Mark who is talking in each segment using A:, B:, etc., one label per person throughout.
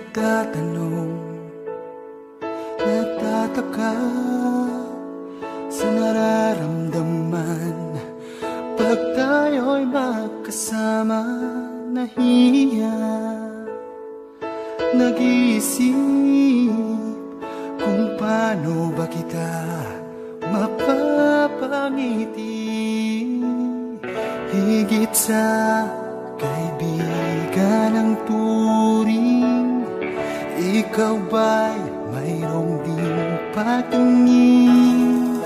A: nagtatanong Nagtataka sa nararamdaman Pag tayo'y magkasama nahiya Nag-iisip kung paano ba kita mapapangiti. Higit sa kaibigan ng turing Ikaw ba'y mayroong ding patingin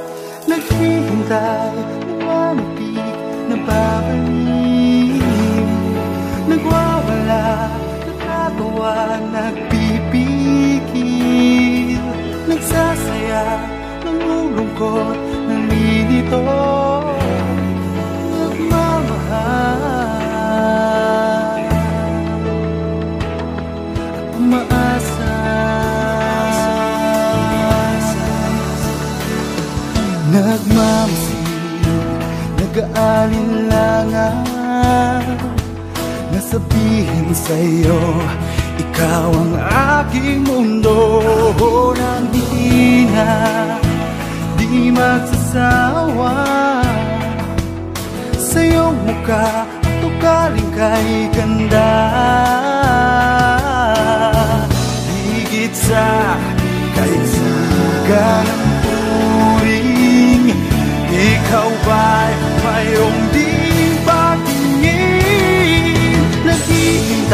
A: Naghihintay, nananapig, nababaliw Nagwawala, natatawa, nagpipigil. Nagsasaya, nangulungkot, nalilito Nagmamasid, nag-aalinlangan Nasabihin sa'yo, ikaw ang aking mundo Nang di na, di magsasawa. Sa iyong at ugaling kay ganda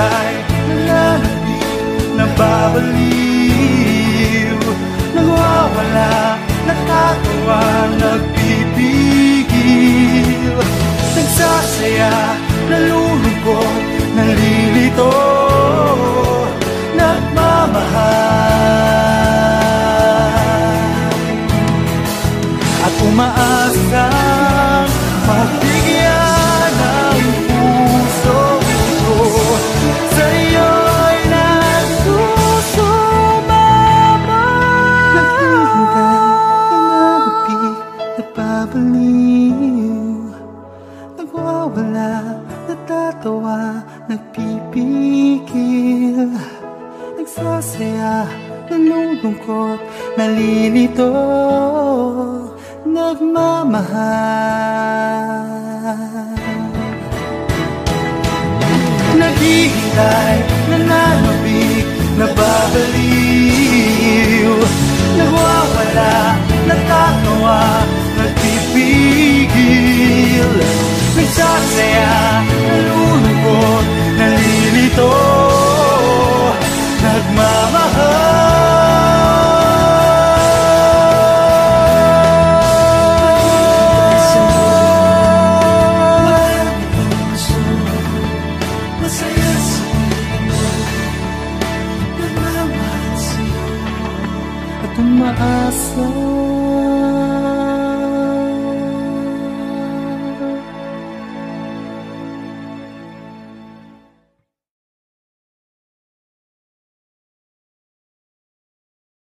A: Naghihintay, nananapig, nababaliw Nagwawala, natatawa, nagpipigil. Nagsasaya, nalulungkot, nalilito Nagmamahal. Naghihintay, tumaas na